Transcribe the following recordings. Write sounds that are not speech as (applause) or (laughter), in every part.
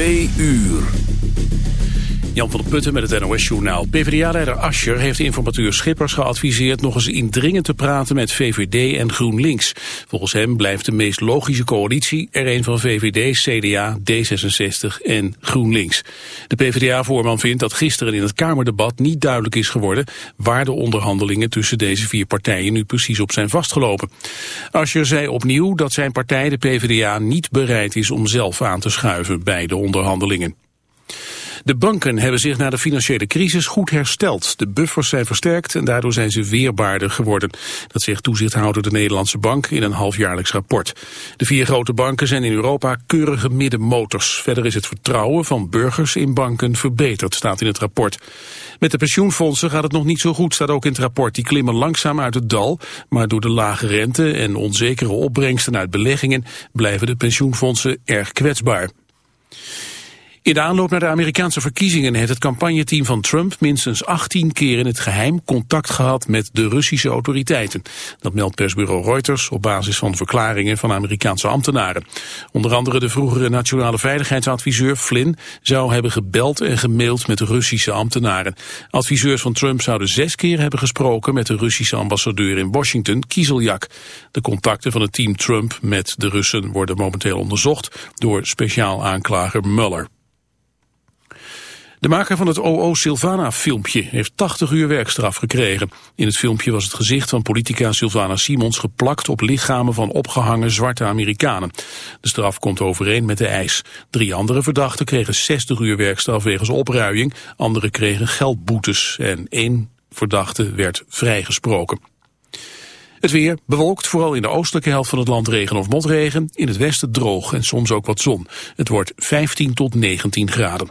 Twee uur. Jan van der Putten met het NOS-journaal. PvdA-leider Ascher heeft informateur Schippers geadviseerd... nog eens indringend te praten met VVD en GroenLinks. Volgens hem blijft de meest logische coalitie... er een van VVD, CDA, D66 en GroenLinks. De PvdA-voorman vindt dat gisteren in het Kamerdebat... niet duidelijk is geworden... waar de onderhandelingen tussen deze vier partijen... nu precies op zijn vastgelopen. Ascher zei opnieuw dat zijn partij, de PvdA... niet bereid is om zelf aan te schuiven bij de onderhandelingen. De banken hebben zich na de financiële crisis goed hersteld. De buffers zijn versterkt en daardoor zijn ze weerbaarder geworden. Dat zegt toezichthouder de Nederlandse Bank in een halfjaarlijks rapport. De vier grote banken zijn in Europa keurige middenmotors. Verder is het vertrouwen van burgers in banken verbeterd, staat in het rapport. Met de pensioenfondsen gaat het nog niet zo goed, staat ook in het rapport. Die klimmen langzaam uit het dal, maar door de lage rente en onzekere opbrengsten uit beleggingen blijven de pensioenfondsen erg kwetsbaar. In de aanloop naar de Amerikaanse verkiezingen heeft het campagneteam van Trump minstens 18 keer in het geheim contact gehad met de Russische autoriteiten. Dat meldt persbureau Reuters op basis van verklaringen van Amerikaanse ambtenaren. Onder andere de vroegere nationale veiligheidsadviseur Flynn zou hebben gebeld en gemaild met Russische ambtenaren. Adviseurs van Trump zouden zes keer hebben gesproken met de Russische ambassadeur in Washington, Kieseljak. De contacten van het team Trump met de Russen worden momenteel onderzocht door speciaal aanklager Mueller. De maker van het OO Silvana filmpje heeft 80 uur werkstraf gekregen. In het filmpje was het gezicht van politica Silvana Simons geplakt op lichamen van opgehangen zwarte Amerikanen. De straf komt overeen met de eis. Drie andere verdachten kregen 60 uur werkstraf wegens opruiing. Anderen kregen geldboetes en één verdachte werd vrijgesproken. Het weer bewolkt, vooral in de oostelijke helft van het land regen of motregen. In het westen droog en soms ook wat zon. Het wordt 15 tot 19 graden.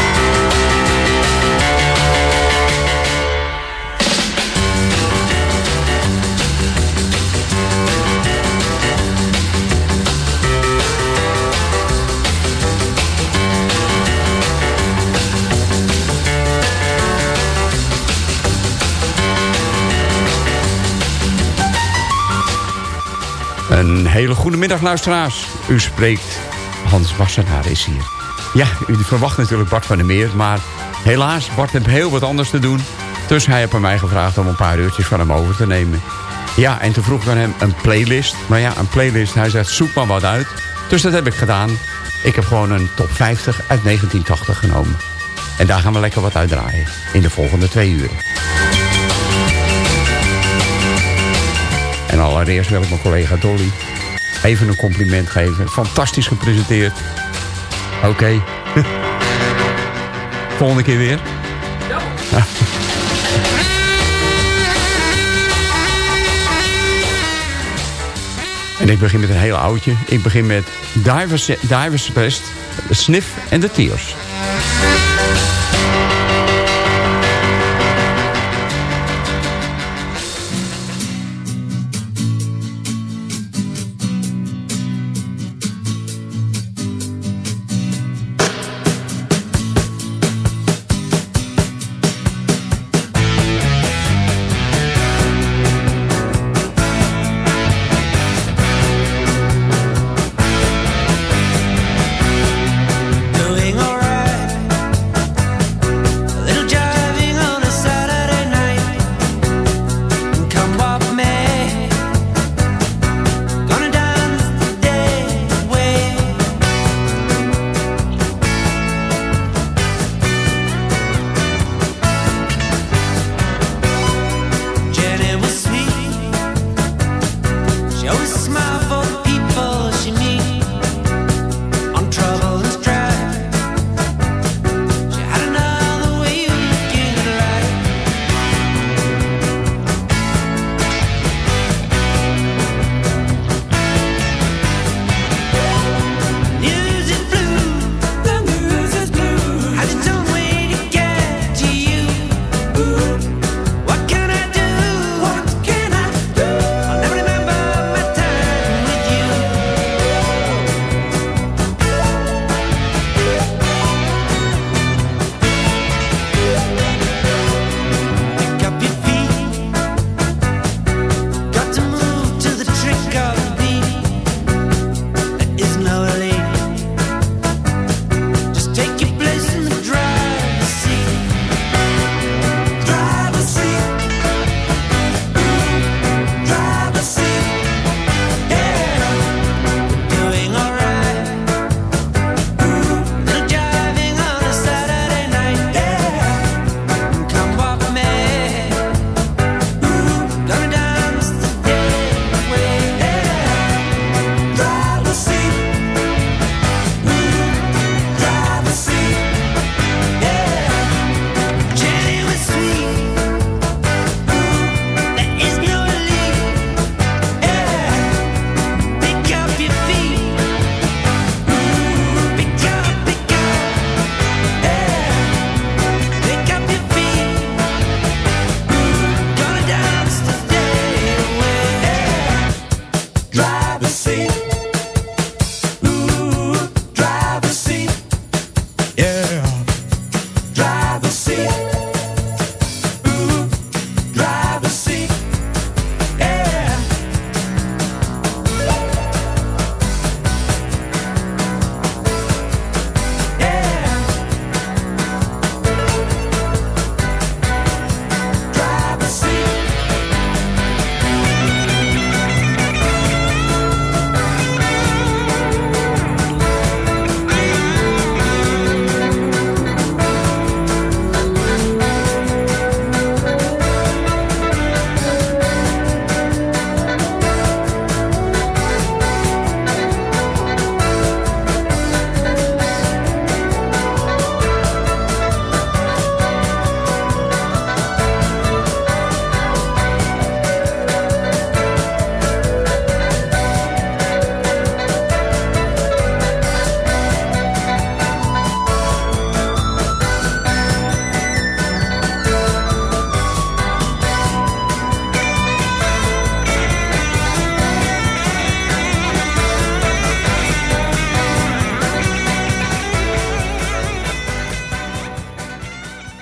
Een hele goede middag, luisteraars. U spreekt, Hans Wassenaar is hier. Ja, u verwacht natuurlijk Bart van der Meer, maar helaas, Bart heeft heel wat anders te doen. Dus hij heeft aan mij gevraagd om een paar uurtjes van hem over te nemen. Ja, en toen vroeg ik aan hem een playlist. Maar ja, een playlist, hij zegt, zoek maar wat uit. Dus dat heb ik gedaan. Ik heb gewoon een top 50 uit 1980 genomen. En daar gaan we lekker wat uitdraaien. In de volgende twee uren. Allereerst wil ik mijn collega Dolly even een compliment geven. Fantastisch gepresenteerd. Oké. (laughs) Volgende keer weer. (laughs) En ik begin met een heel oudje. Ik begin met Divers, Divers Best, Sniff en de Tears.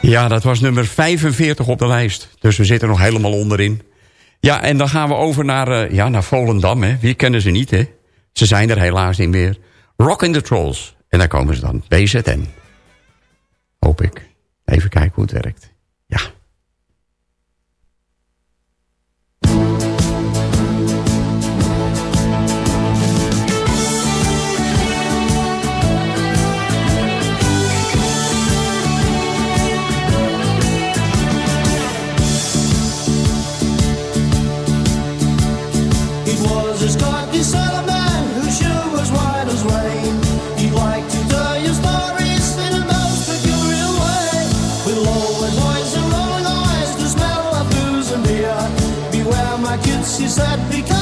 Ja, dat was nummer 45 op de lijst. Dus we zitten nog helemaal onderin. Ja, en dan gaan we over naar, eh, ja, naar Volendam. Hè. Wie kennen ze niet, hè? Ze zijn er helaas niet meer. Rock in the Trolls. En daar komen ze dan, BZN. she said, because.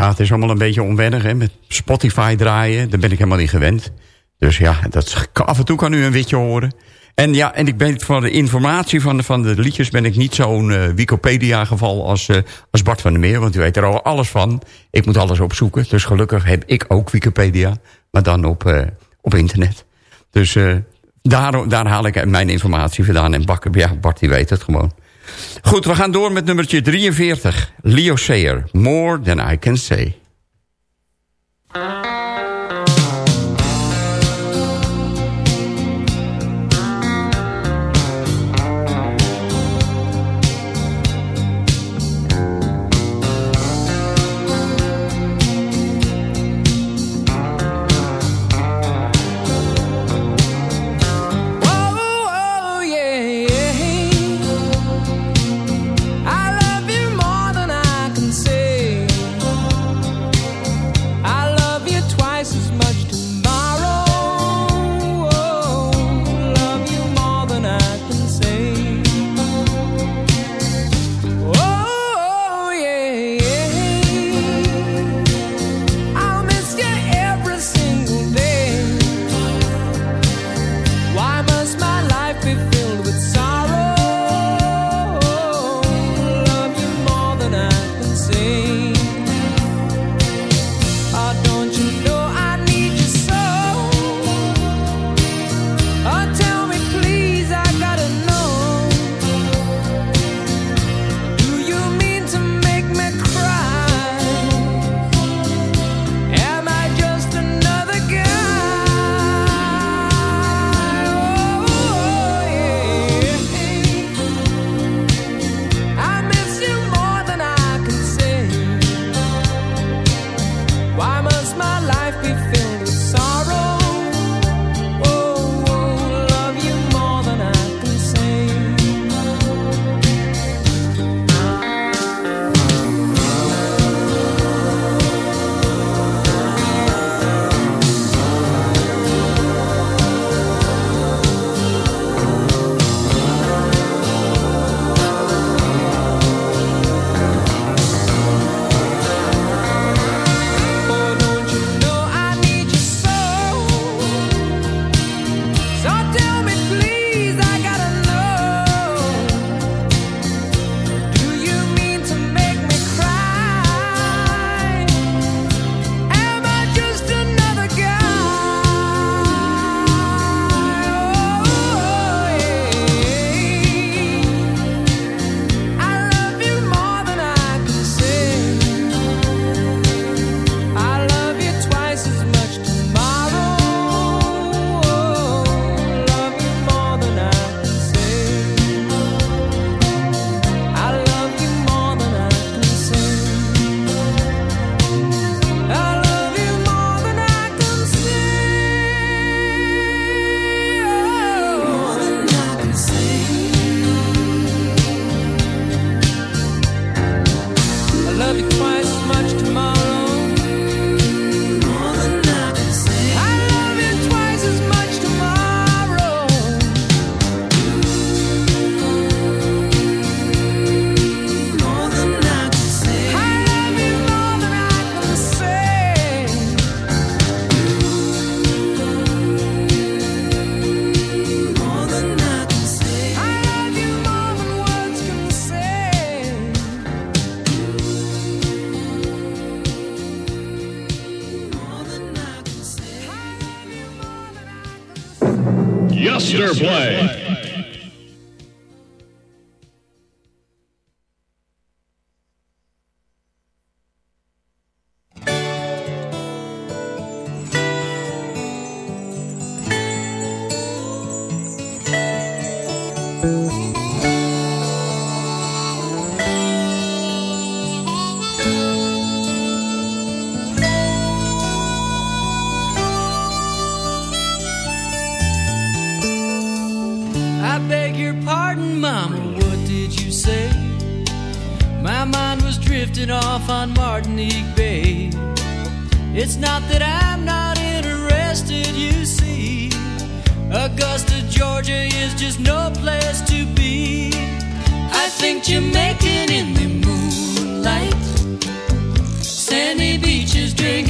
ja, het is allemaal een beetje onwennig. Hè? Met Spotify draaien, daar ben ik helemaal niet gewend. Dus ja, dat, af en toe kan u een witje horen. En ja, en ik ben voor de informatie van de, van de liedjes ben ik niet zo'n uh, Wikipedia-geval als, eh, als Bart van der Meer. Want u weet er al alles van. Ik moet alles opzoeken. Dus gelukkig heb ik ook Wikipedia. Maar dan op, eh, op internet. Dus daar, daar haal ik mijn informatie vandaan. En Bart, ja, Bart die weet het gewoon. Goed, we gaan door met nummertje 43. Leo Sayer, More Than I Can Say. Is just no place to be. I think Jamaican in the moonlight. Sandy beaches drinking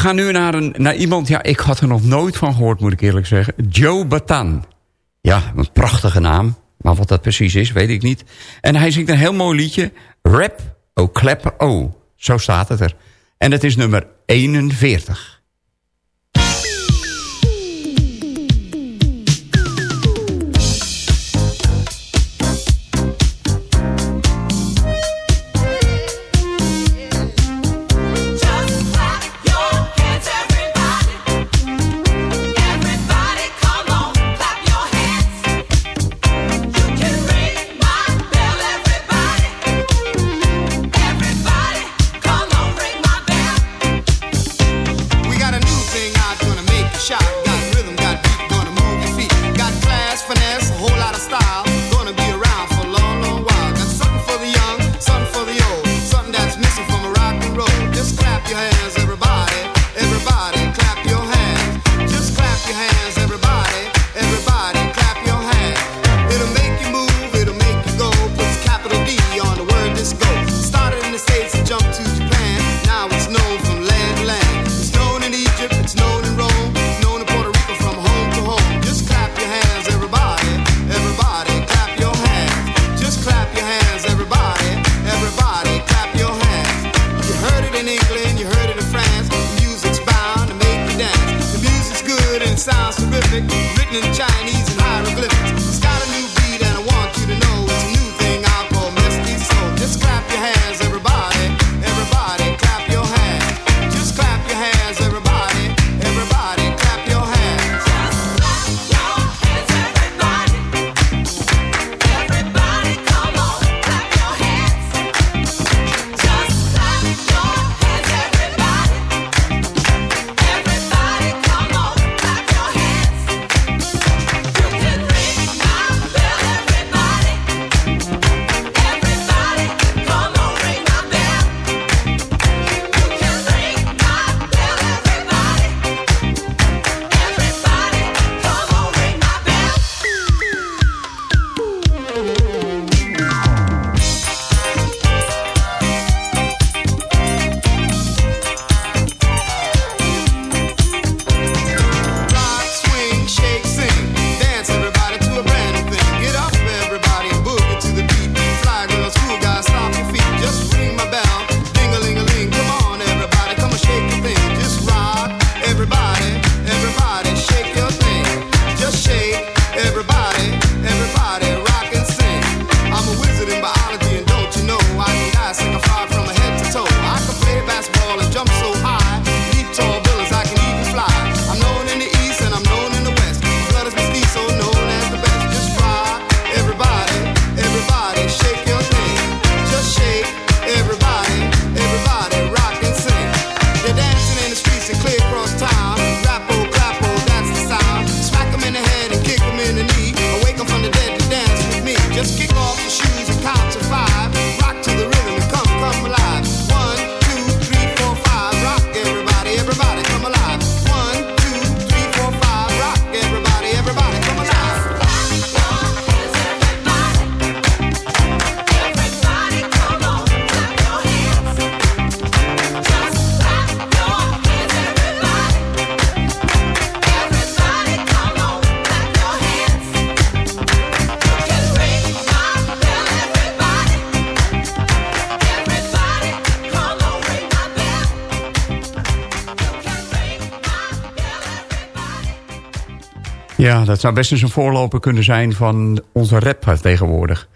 gaan nu naar, een, naar iemand, ja, ik had er nog nooit van gehoord, moet ik eerlijk zeggen. Joe Batan. Ja, een prachtige naam. Maar wat dat precies is, weet ik niet. En hij zingt een heel mooi liedje. Rap, o clap, o. Zo staat het er. En het is nummer 41. Ja, dat zou best eens een voorloper kunnen zijn van onze rap tegenwoordig.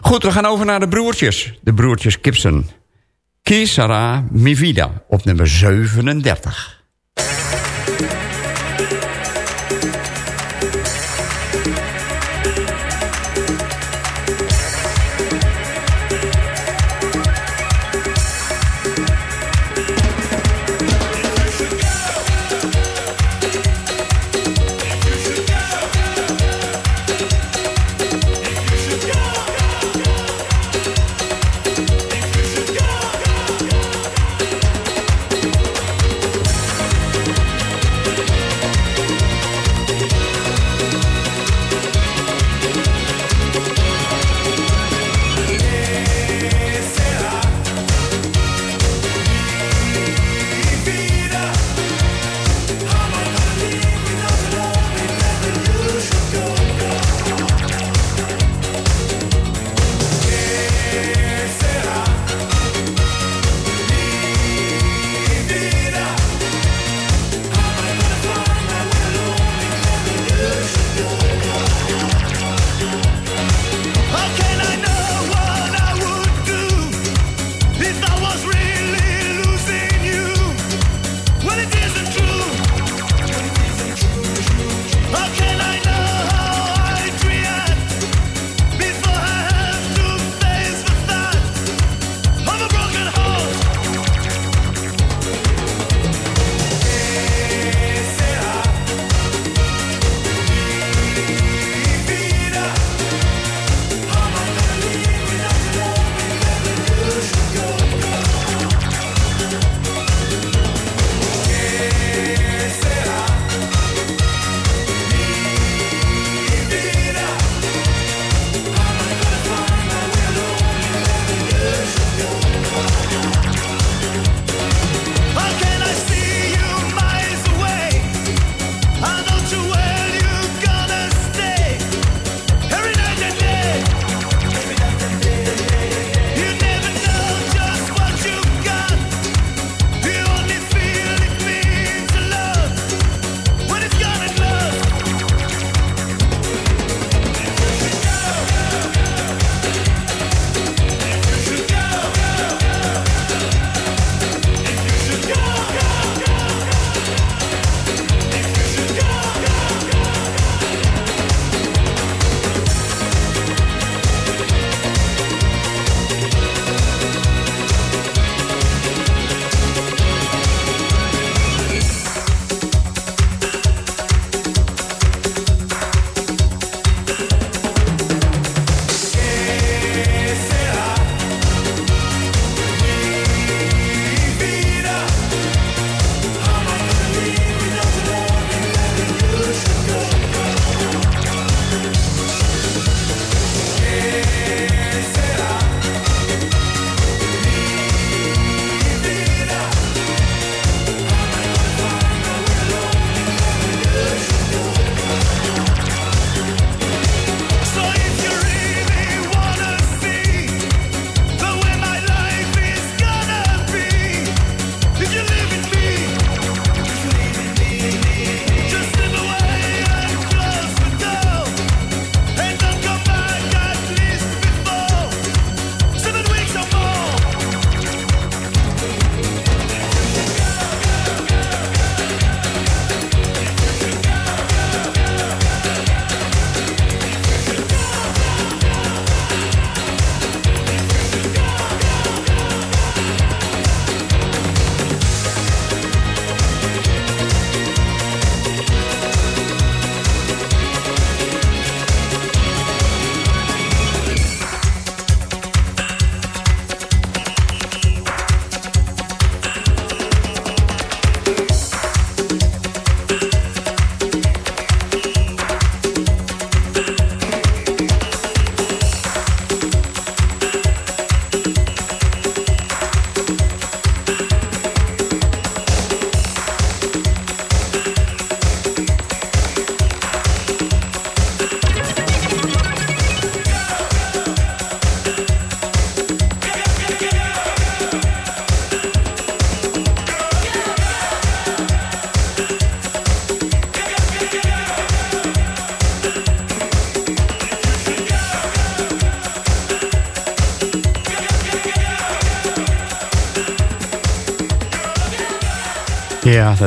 Goed, we gaan over naar de broertjes. De broertjes Gibson. Kisara Mivida op nummer 37.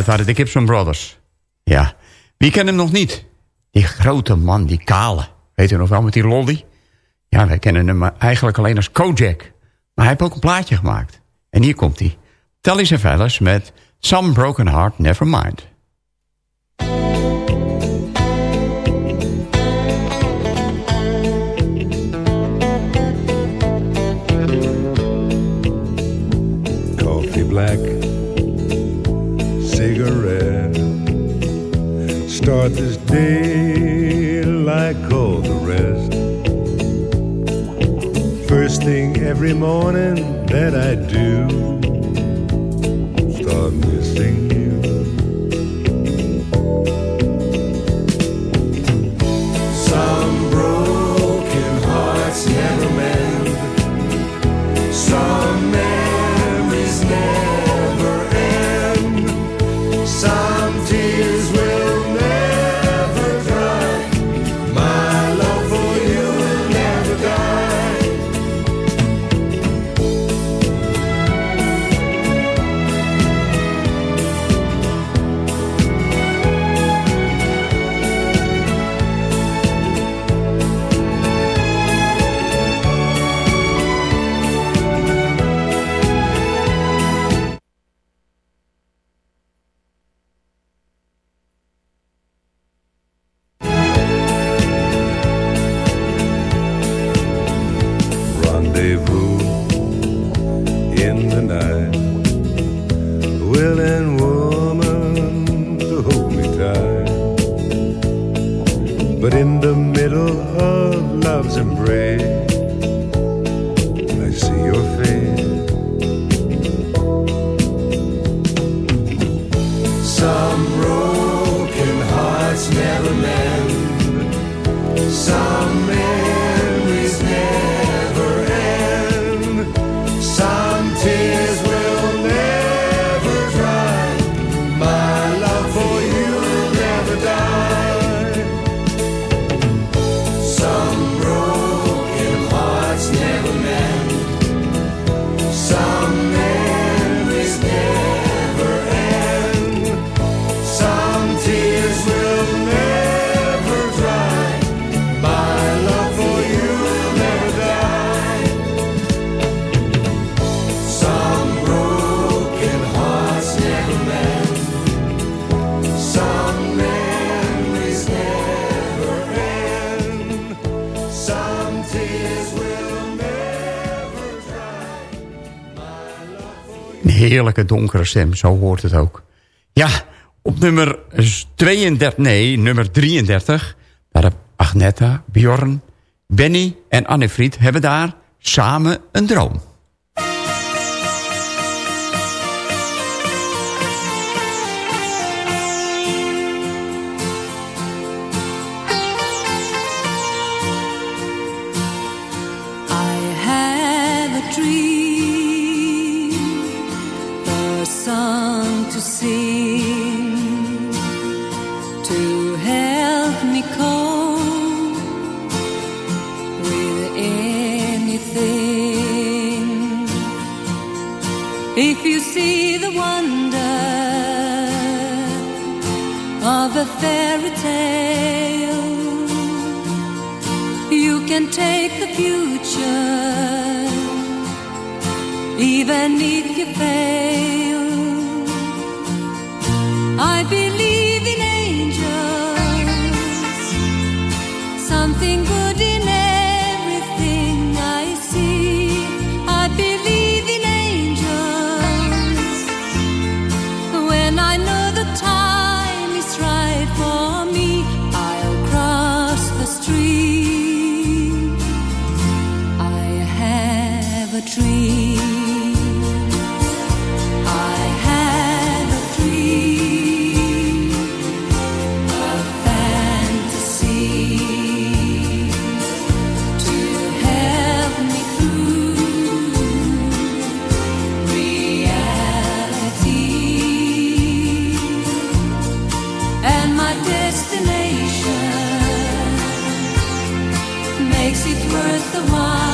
Dat waren de Gibson Brothers. Ja. Wie kent hem nog niet? Die grote man, die kale. Weet u nog wel, met die lolly? Ja, wij kennen hem eigenlijk alleen als Kojak. Maar hij heeft ook een plaatje gemaakt. En hier komt hij. Telly Savalas met Some Broken Heart Never Mind. coffee black Start this day like all the rest. First thing every morning that I do, start missing you. Een heerlijke donkere stem, zo hoort het ook. Ja, op nummer 32, nee, nummer 33... waren Agneta, Bjorn, Benny en Annefried hebben daar samen een droom. Fairy tale, you can take the future, even if you fail. Makes it worth the while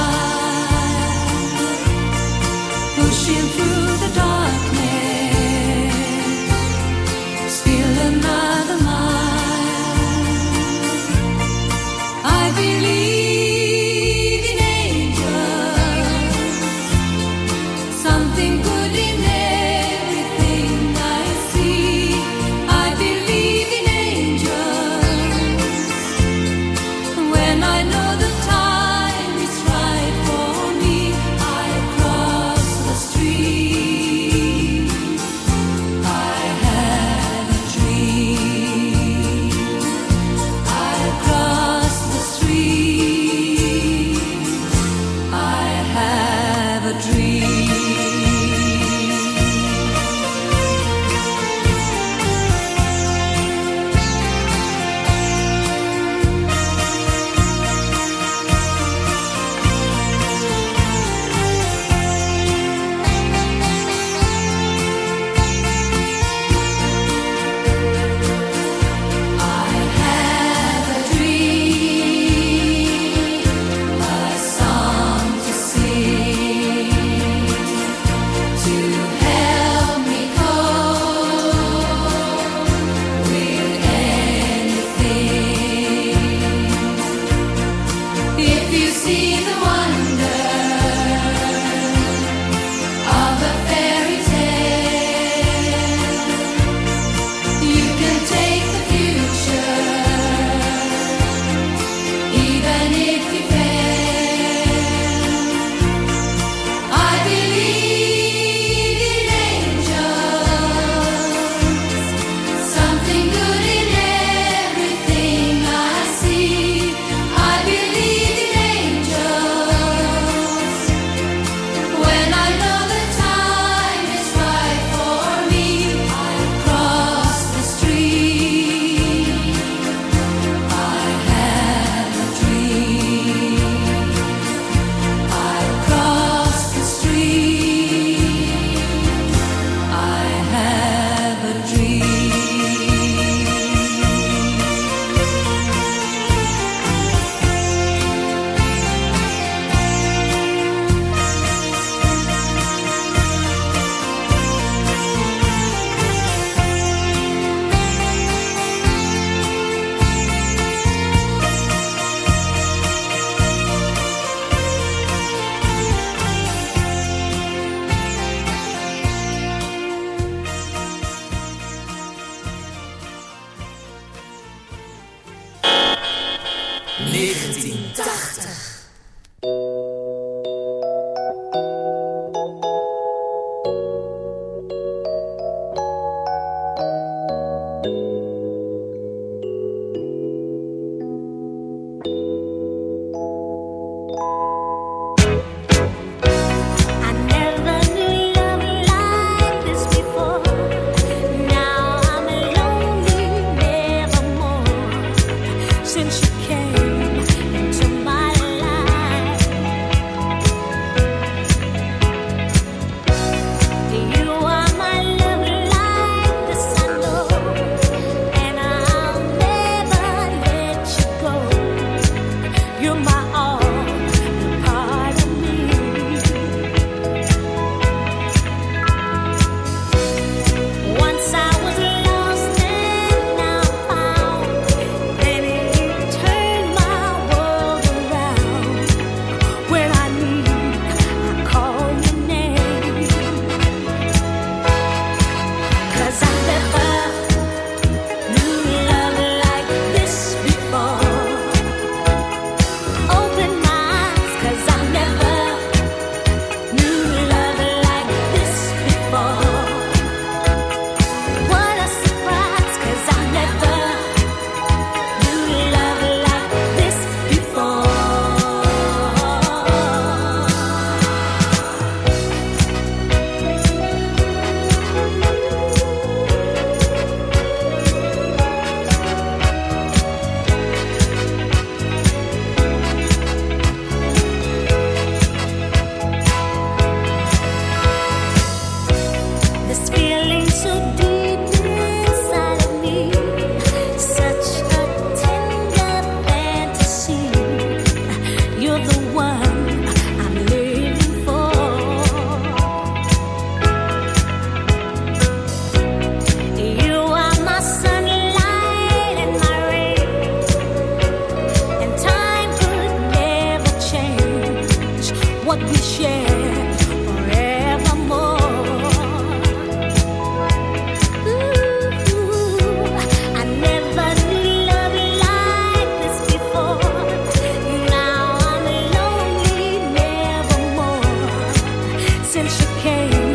Okay.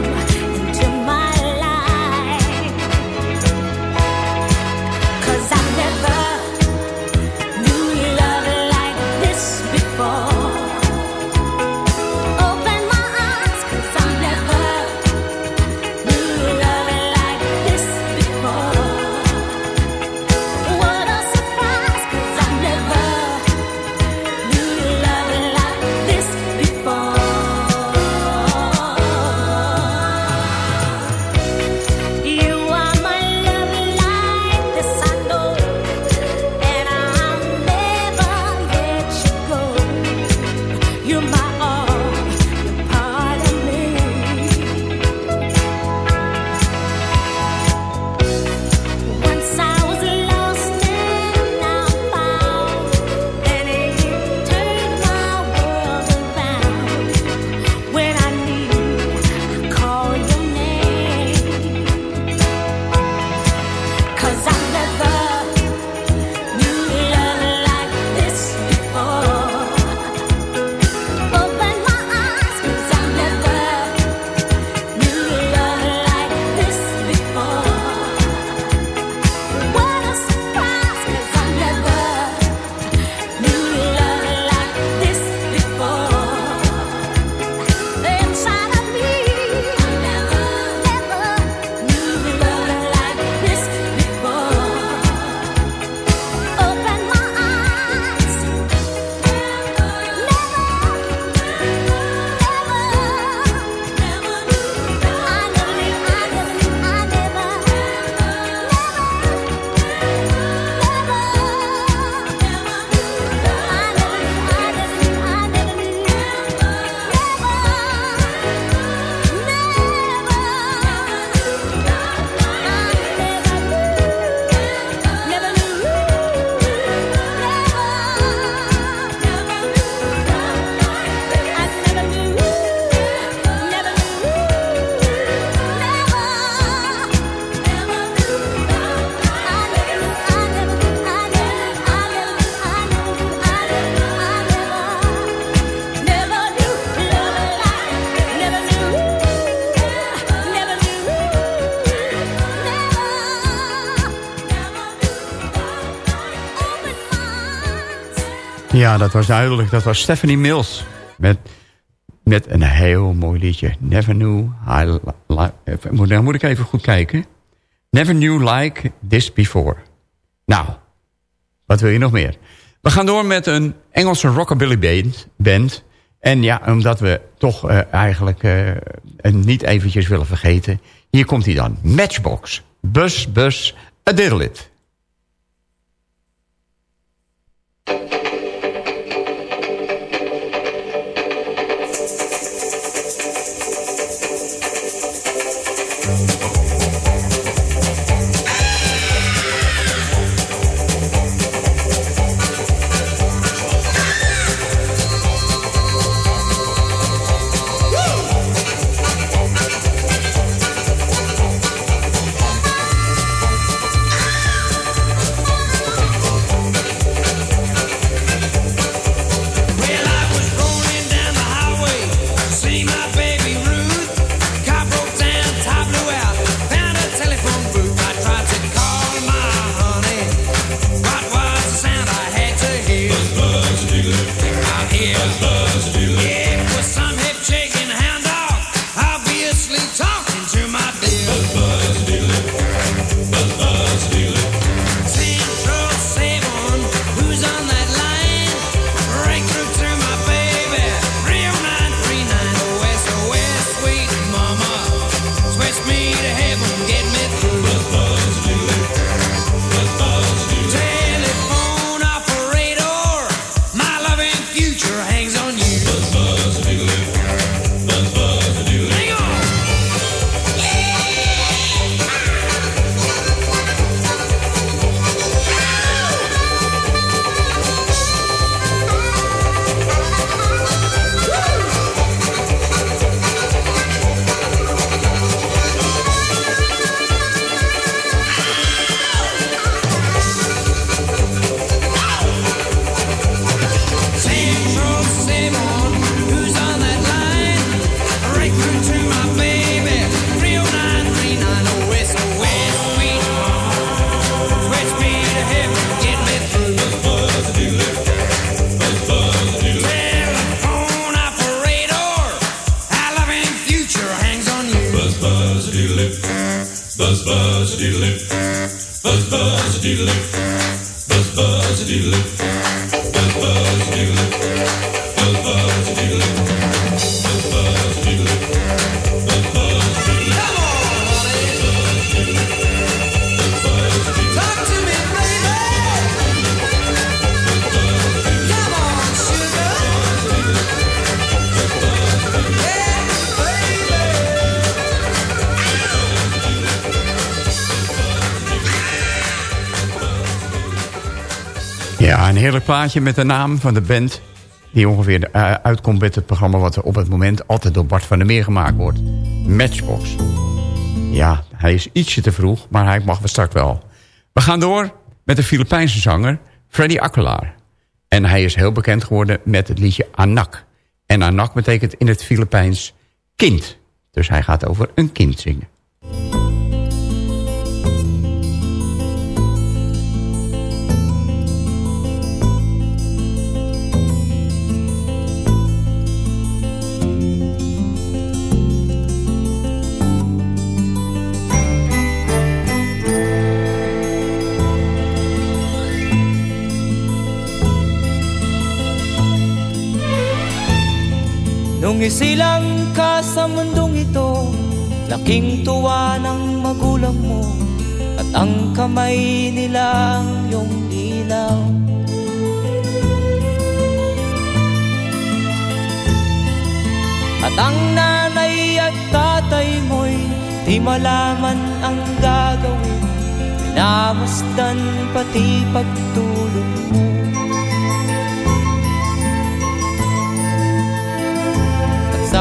Ja, dat was duidelijk. Dat was Stephanie Mills. Met, met een heel mooi liedje. Never knew I... li- li- even- moet, dan moet ik even goed kijken. Never knew like this before. Nou, wat wil je nog meer? We gaan door met een Engelse rockabilly band. En ja, omdat we toch eh, eigenlijk eh, het niet eventjes willen vergeten. Hier komt hij dan. Matchbox. Bus, bus, a diddle it. Ja, een heerlijk plaatje met de naam van de band... die ongeveer eh, uitkomt met het programma... wat op het moment altijd door Bart van der Meer gemaakt wordt. Matchbox. Ja, hij is ietsje te vroeg, maar hij mag we straks wel. We gaan door met de Filipijnse zanger Freddy Akelar. En hij is heel bekend geworden met het liedje Anak. En Anak betekent in het Filipijns kind. Dus hij gaat over een kind zingen. Nung isilang ka sa mundong ito Laking tuwa ng magulang mo At ang kamay nila ang iyong ilaw. At ang nanay at tatay mo'y Di malaman ang gagawin Minamasdan pati pagtulog mo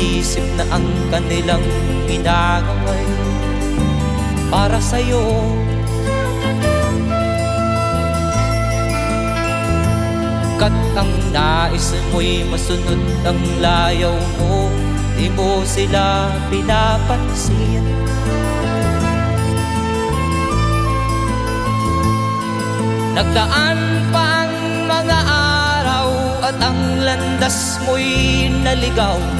inisip na ang kanilang ginagaway Para sa'yo. Kat ang nais mo'y masunod ang layaw mo Di mo sila pinapansin. Nagdaan pa ang mga araw At ang landas mo'y naligaw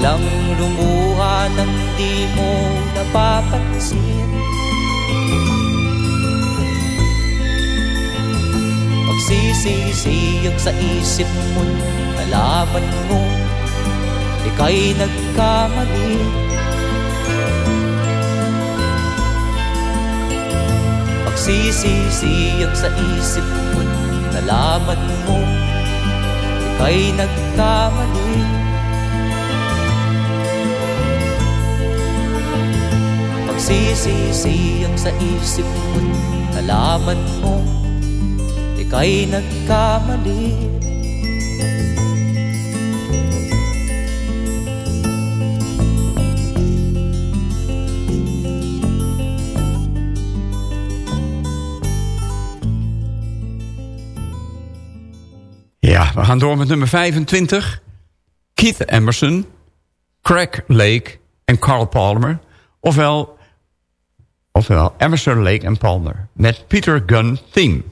Biglang lumuha nang di mo napapansin. Magsisisiyag sa isip mo Nalaman mo. Ika'y nagkamali. Magsisisiyag sa isip mo Nalaman mo. Ika'y nagkamali Magsisisiyag sa isip mo Nalaman mo Ika'y nagkamali Ja, we gaan door met nummer 25. Keith Emerson, Craig Lake en Carl Palmer. Ofwel, ofwel Emerson, Lake en Palmer. Met Peter Gunn Theme.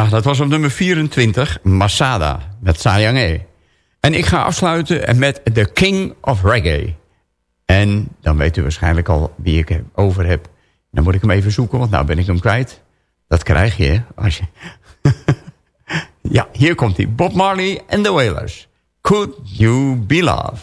Ja, dat was op nummer 24, Masada, met Sayang E. En ik ga afsluiten met The King of Reggae. En dan weet u waarschijnlijk al wie ik over heb. Dan moet ik hem even zoeken, want nou ben ik hem kwijt. Dat krijg je, als je... (laughs) ja, hier komt hij. Bob Marley en The Wailers. Could You Be Love?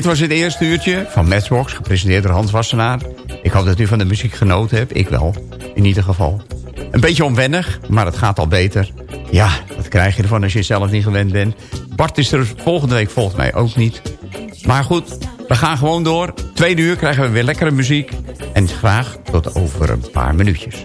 Dit was het eerste uurtje van Matchbox, gepresenteerd door Hans Wassenaar. Ik hoop dat u van de muziek genoten hebt. Ik wel, in ieder geval. Een beetje onwennig, maar het gaat al beter. Ja, wat krijg je ervan als je zelf niet gewend bent? Bart is er volgende week volgens mij ook niet. Maar goed, we gaan gewoon door. Tweede uur krijgen we weer lekkere muziek. En graag tot over een paar minuutjes.